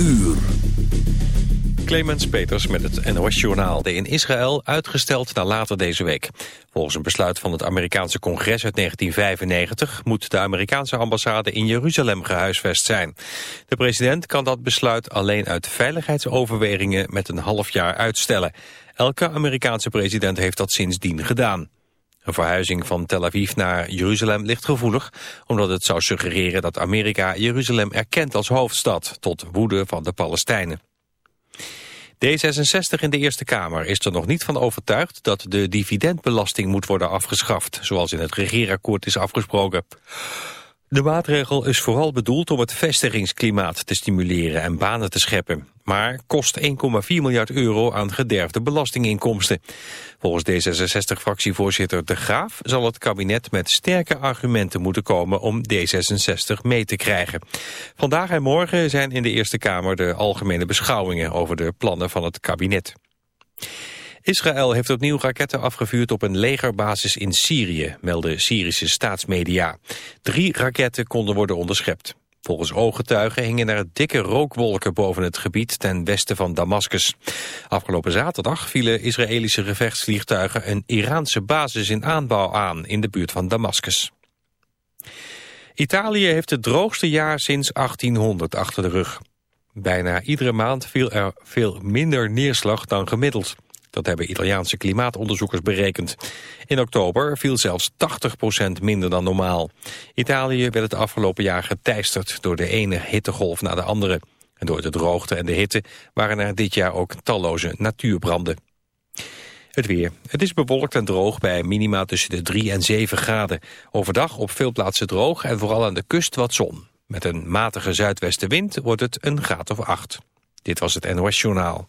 uur. Clemens Peters met het NOS-journaal. In Israël uitgesteld naar later deze week. Volgens een besluit van het Amerikaanse congres uit 1995... moet de Amerikaanse ambassade in Jeruzalem gehuisvest zijn. De president kan dat besluit alleen uit veiligheidsoverwegingen... met een half jaar uitstellen. Elke Amerikaanse president heeft dat sindsdien gedaan. Een verhuizing van Tel Aviv naar Jeruzalem ligt gevoelig... omdat het zou suggereren dat Amerika Jeruzalem erkent als hoofdstad... tot woede van de Palestijnen. D66 in de Eerste Kamer is er nog niet van overtuigd dat de dividendbelasting moet worden afgeschaft, zoals in het regeerakkoord is afgesproken. De maatregel is vooral bedoeld om het vestigingsklimaat te stimuleren en banen te scheppen, maar kost 1,4 miljard euro aan gederfde belastinginkomsten. Volgens D66-fractievoorzitter De Graaf zal het kabinet met sterke argumenten moeten komen om D66 mee te krijgen. Vandaag en morgen zijn in de Eerste Kamer de algemene beschouwingen over de plannen van het kabinet. Israël heeft opnieuw raketten afgevuurd op een legerbasis in Syrië, melden Syrische staatsmedia. Drie raketten konden worden onderschept. Volgens ooggetuigen hingen er dikke rookwolken boven het gebied ten westen van Damascus. Afgelopen zaterdag vielen Israëlische gevechtsvliegtuigen een Iraanse basis in aanbouw aan in de buurt van Damascus. Italië heeft het droogste jaar sinds 1800 achter de rug. Bijna iedere maand viel er veel minder neerslag dan gemiddeld. Dat hebben Italiaanse klimaatonderzoekers berekend. In oktober viel zelfs 80% minder dan normaal. Italië werd het afgelopen jaar geteisterd door de ene hittegolf na de andere. En door de droogte en de hitte waren er dit jaar ook talloze natuurbranden. Het weer. Het is bewolkt en droog bij minima tussen de 3 en 7 graden. Overdag op veel plaatsen droog en vooral aan de kust wat zon. Met een matige zuidwestenwind wordt het een graad of 8. Dit was het NOS Journaal.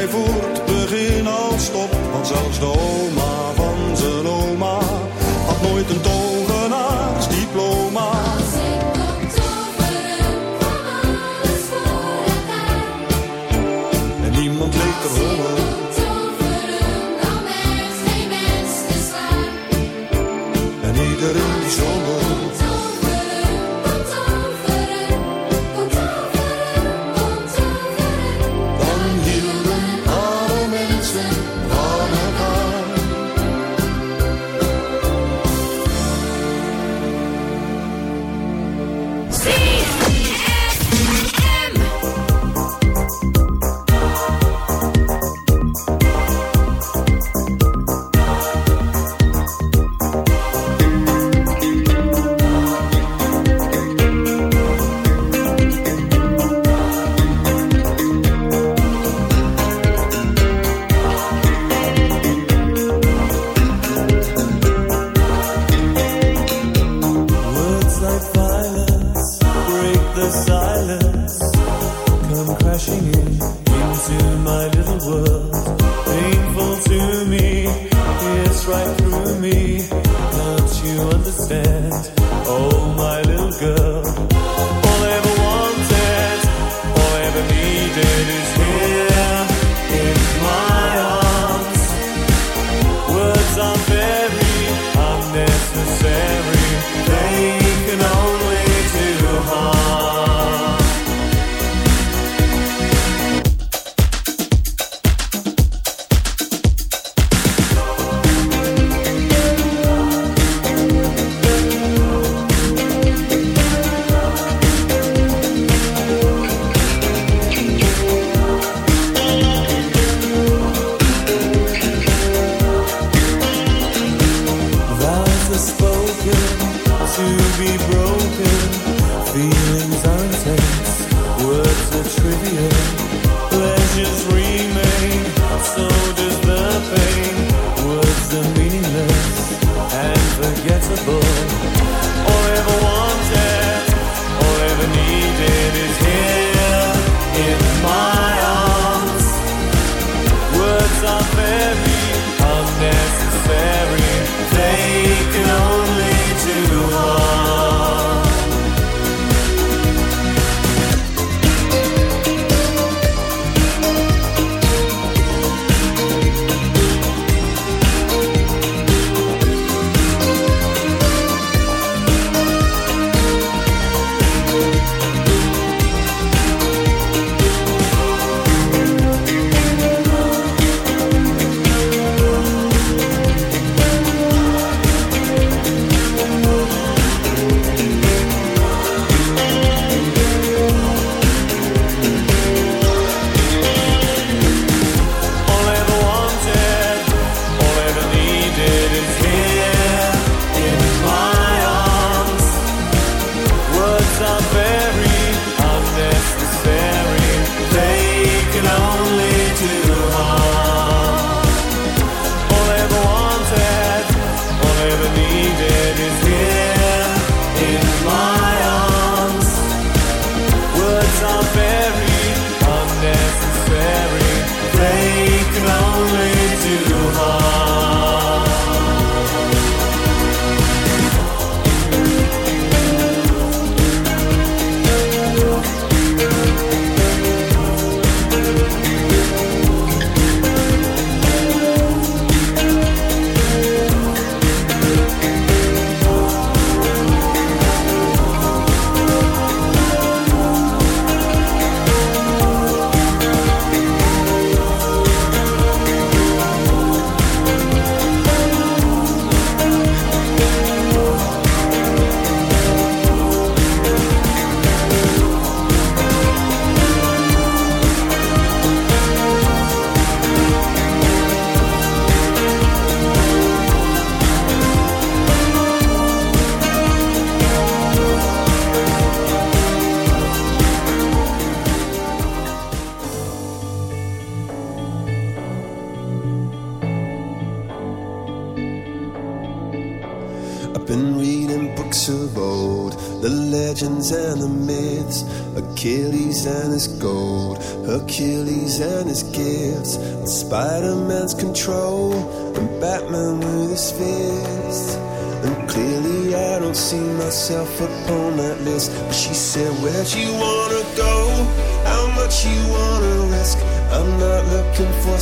vai voar.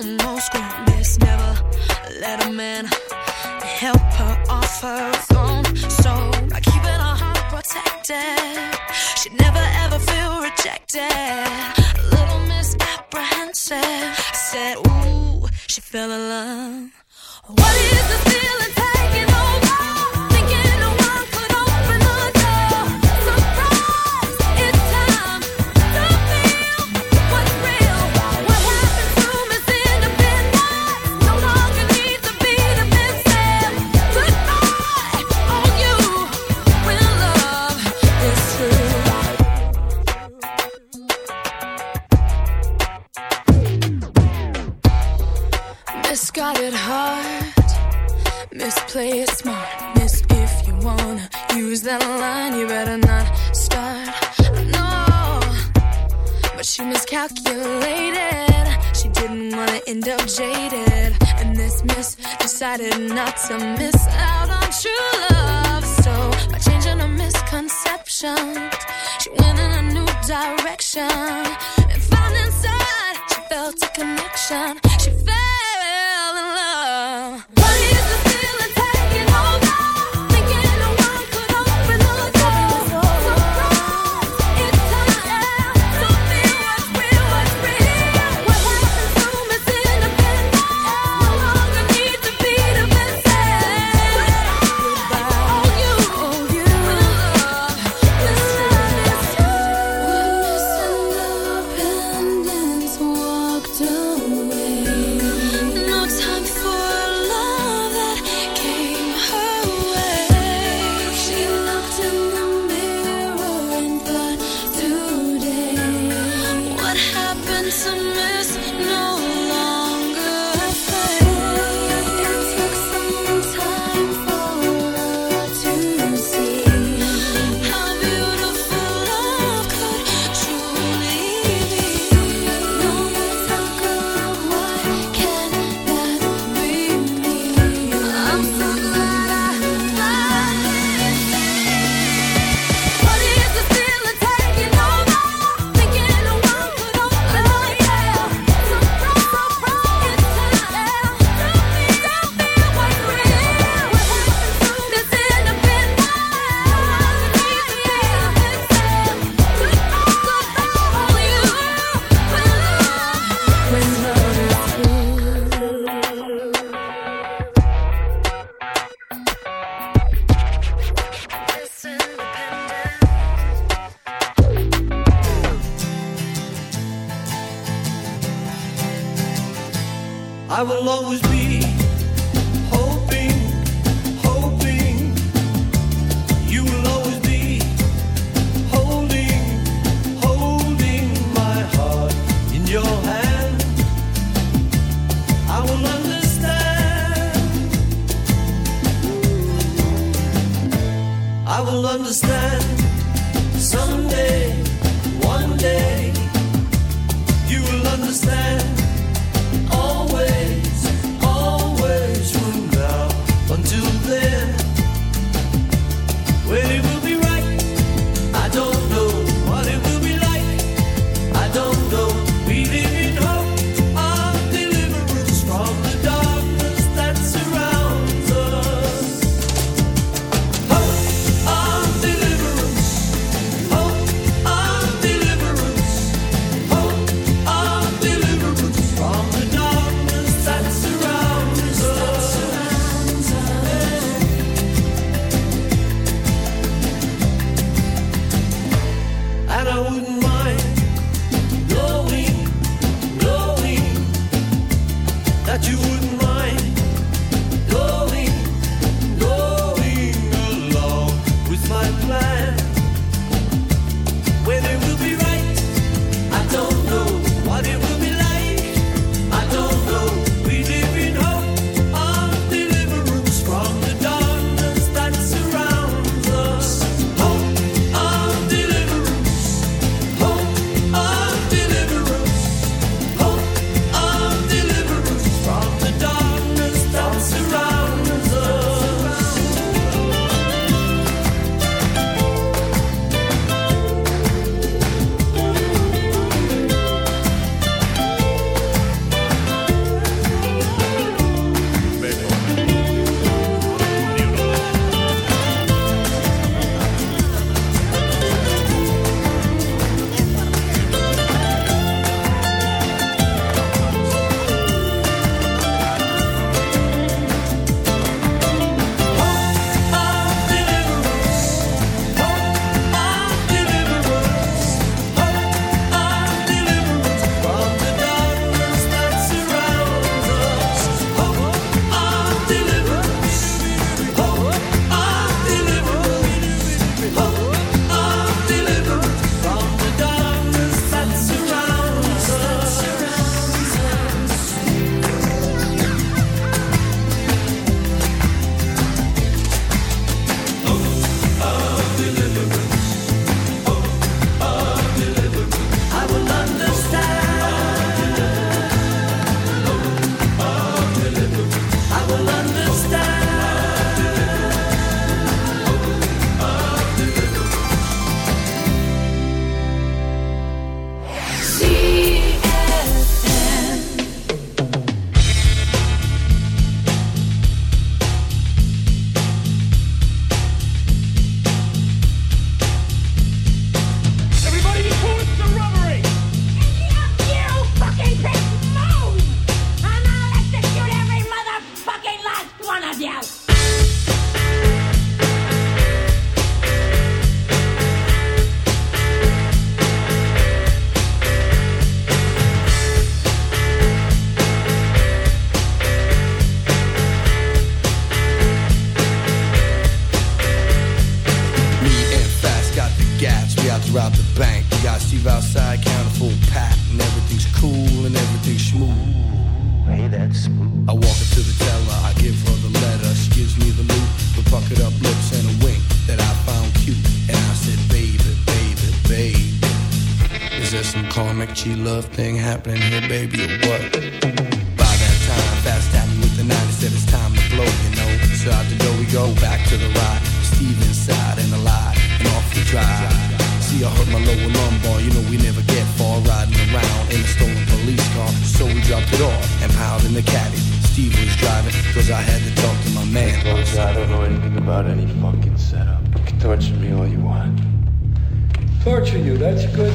Almost grown, screen. This never let a man help her off her own. So by keeping her heart protected, she'd never ever feel rejected. A little misapprehensive, said, Ooh, she fell in love. What is the feeling taking? out line, you better not start. No, but she miscalculated. She didn't want to end up jaded. And this miss decided not to miss out on true love. So by changing a misconception, she went in a new direction. And found inside, she felt a connection. She felt happening here, baby, or what? By that time, fast tapping with the 90 said it's time to blow, you know. So out the door we go, back to the ride. Steve inside and alive, and off the drive. See, I hurt my lower lumbar, you know we never get far riding around in a stolen police car. So we dropped it off and piled in the caddy. Steve was driving, cause I had to talk to my man. Folks, I don't know anything about any fucking setup. You can torture me all you want. Torture you, that's good.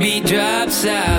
be drops out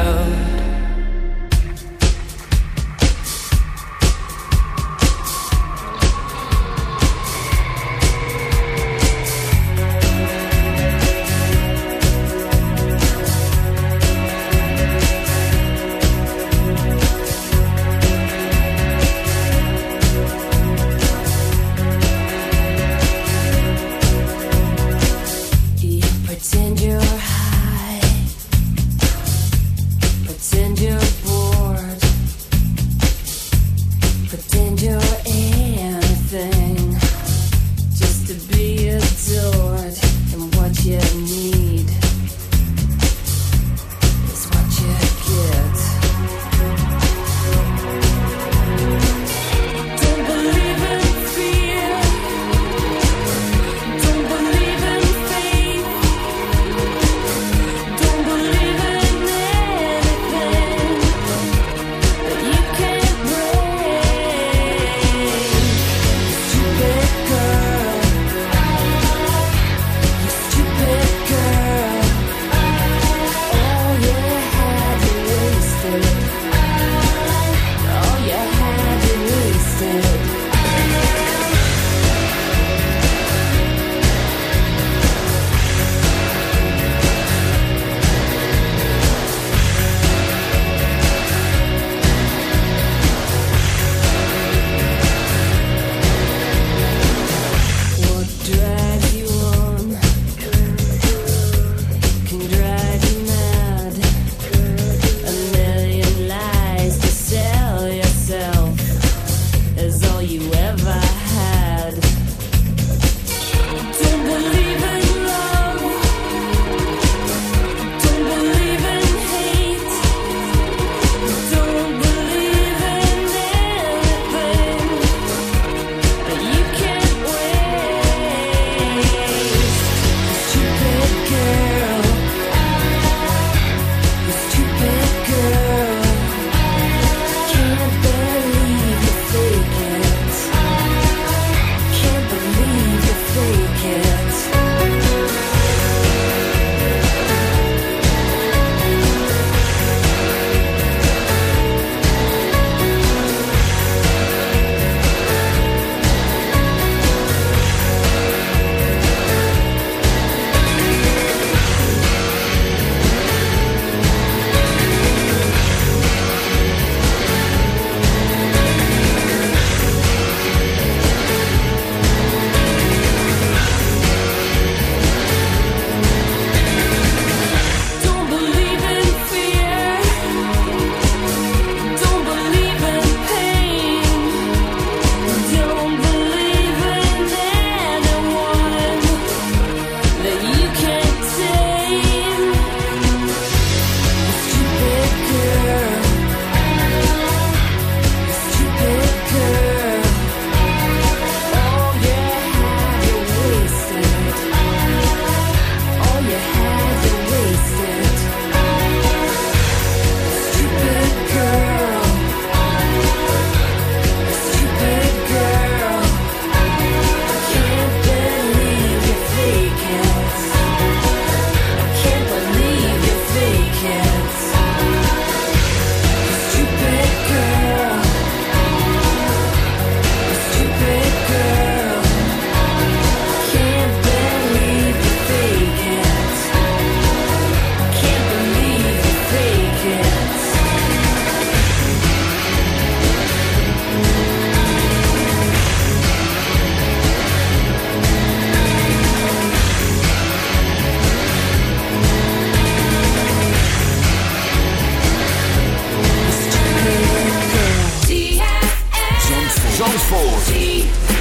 Zandvoort.